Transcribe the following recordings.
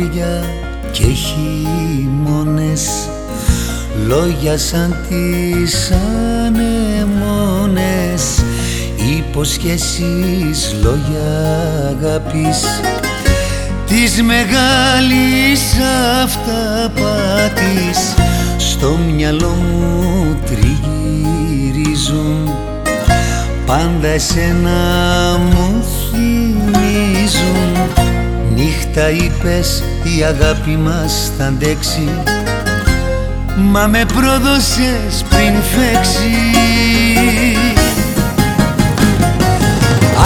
Καλοκαιριά και χειμώνες. Λόγια σαν τις ανεμόνες Υποσχέσεις, λόγια αγάπης. Της μεγάλης αυταπάτης Στο μυαλό μου τριγυρίζουν. Πάντα εσένα μου θυμίζουν Νύχτα είπες η αγάπη μας θα αντέξει Μα με πρόδωσες πριν φέξει.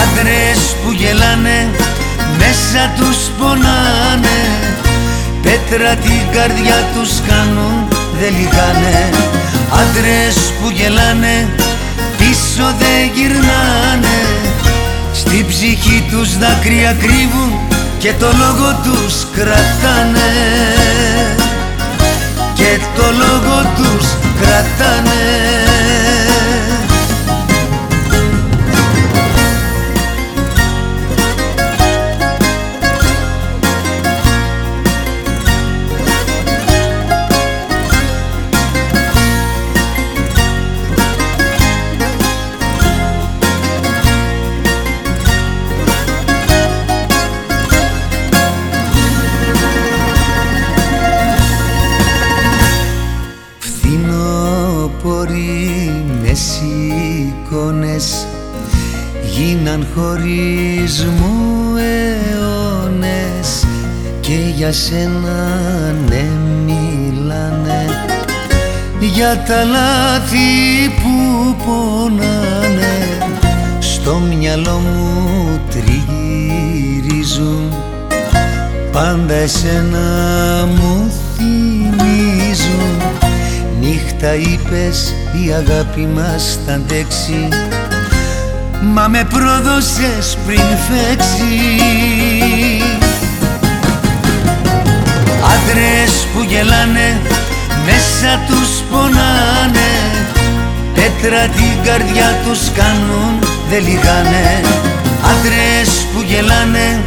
Άντρες που γελάνε μέσα τους πονάνε. Πέτρα την καρδιά τους κάνουν δεν λυγάνε. Άντρες που γελάνε πίσω δεν γυρνάνε. Στη ψυχή τους δάκρυα κρύβουν και το λόγο τους κρατάνε. Και το λόγο τους κρατάνε εικόνες γίναν χωρίς μου αιώνες και για σένα ναι μιλάνε. Για τα λάθη που πονάνε στο μυαλό μου τριγυρίζουν. Πάντα εσένα μου νύχτα είπες η αγάπη μας θα αντέξει. Μα με πρόδωσες πριν φέξει. Άντρες που γελάνε μέσα τους πονάνε. Πέτρα την καρδιά τους κάνουν δεν λυγάνε. Άντρες που γελάνε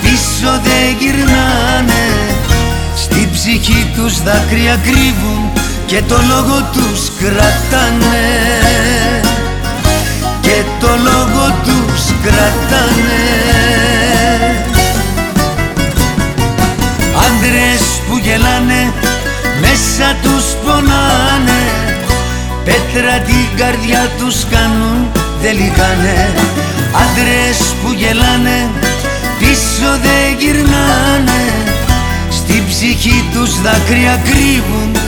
πίσω δεν γυρνάνε. Στη ψυχή τους δάκρυα κρύβουν και το λόγο τους κρατάνε. Και το λόγο τους κρατάνε. Άντρες που γελάνε μέσα τους πονάνε. Πέτρα την καρδιά τους κάνουν δεν λυγάνε. Άντρες που γελάνε πίσω δεν γυρνάνε. Στην ψυχή τους δάκρυα κρύβουν